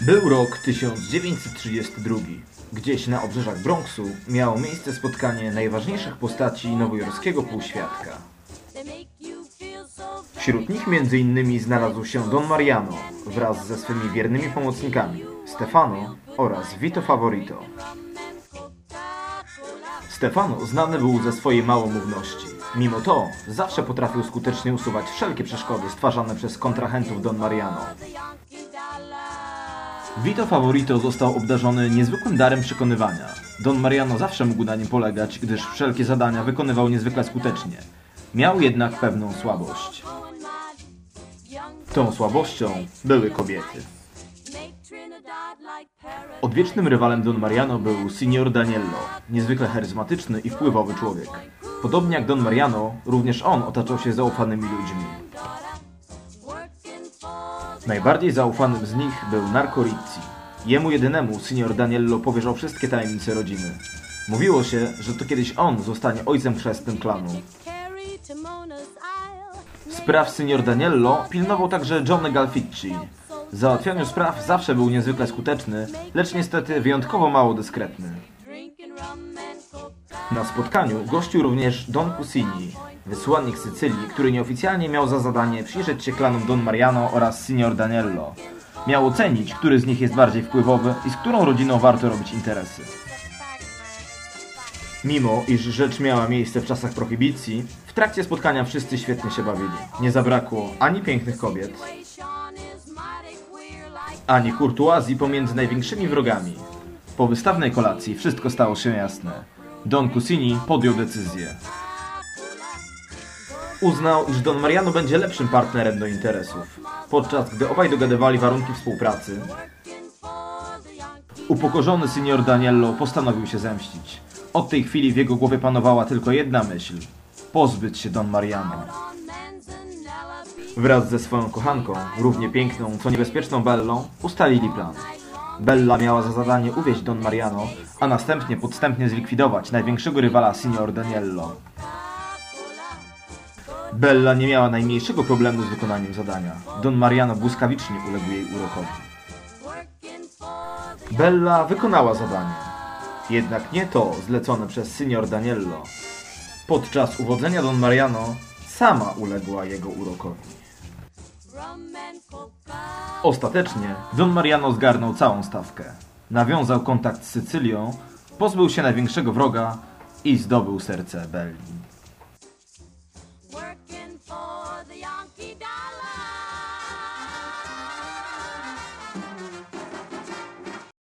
Był rok 1932. Gdzieś na obrzeżach Bronxu miało miejsce spotkanie najważniejszych postaci nowojorskiego półświadka. Wśród nich m.in. znalazł się Don Mariano wraz ze swymi wiernymi pomocnikami Stefano oraz Vito Favorito. Stefano znany był ze swojej małomówności. Mimo to zawsze potrafił skutecznie usuwać wszelkie przeszkody stwarzane przez kontrahentów Don Mariano. Vito Favorito został obdarzony niezwykłym darem przekonywania. Don Mariano zawsze mógł na nim polegać, gdyż wszelkie zadania wykonywał niezwykle skutecznie. Miał jednak pewną słabość. Tą słabością były kobiety. Odwiecznym rywalem Don Mariano był Signor Daniello, niezwykle charyzmatyczny i wpływowy człowiek. Podobnie jak Don Mariano, również on otaczał się zaufanymi ludźmi. Najbardziej zaufanym z nich był Narco Rizzi. Jemu jedynemu Signor Daniello powierzał wszystkie tajemnice rodziny. Mówiło się, że to kiedyś on zostanie ojcem chrzestnym klanu. Spraw Signor Daniello pilnował także John Galficci. W załatwianiu spraw zawsze był niezwykle skuteczny, lecz niestety wyjątkowo mało dyskretny. Na spotkaniu gościł również Don Cusini, wysłannik Sycylii, który nieoficjalnie miał za zadanie przyjrzeć się klanom Don Mariano oraz Signor Daniello. Miał ocenić, który z nich jest bardziej wpływowy i z którą rodziną warto robić interesy. Mimo, iż rzecz miała miejsce w czasach prohibicji, w trakcie spotkania wszyscy świetnie się bawili. Nie zabrakło ani pięknych kobiet, ani kurtuazji pomiędzy największymi wrogami. Po wystawnej kolacji wszystko stało się jasne. Don Cusini podjął decyzję. Uznał, iż Don Mariano będzie lepszym partnerem do interesów. Podczas gdy obaj dogadywali warunki współpracy, upokorzony senior Daniello postanowił się zemścić. Od tej chwili w jego głowie panowała tylko jedna myśl. Pozbyć się Don Mariano. Wraz ze swoją kochanką, równie piękną, co niebezpieczną Bellą, ustalili plan. Bella miała za zadanie uwieść Don Mariano, a następnie podstępnie zlikwidować największego rywala Signor Daniello. Bella nie miała najmniejszego problemu z wykonaniem zadania. Don Mariano błyskawicznie uległ jej urokowi. Bella wykonała zadanie. Jednak nie to zlecone przez Signor Daniello. Podczas uwodzenia Don Mariano sama uległa jego urokowi. Ostatecznie Don Mariano zgarnął całą stawkę. Nawiązał kontakt z Sycylią, pozbył się największego wroga i zdobył serce Belli.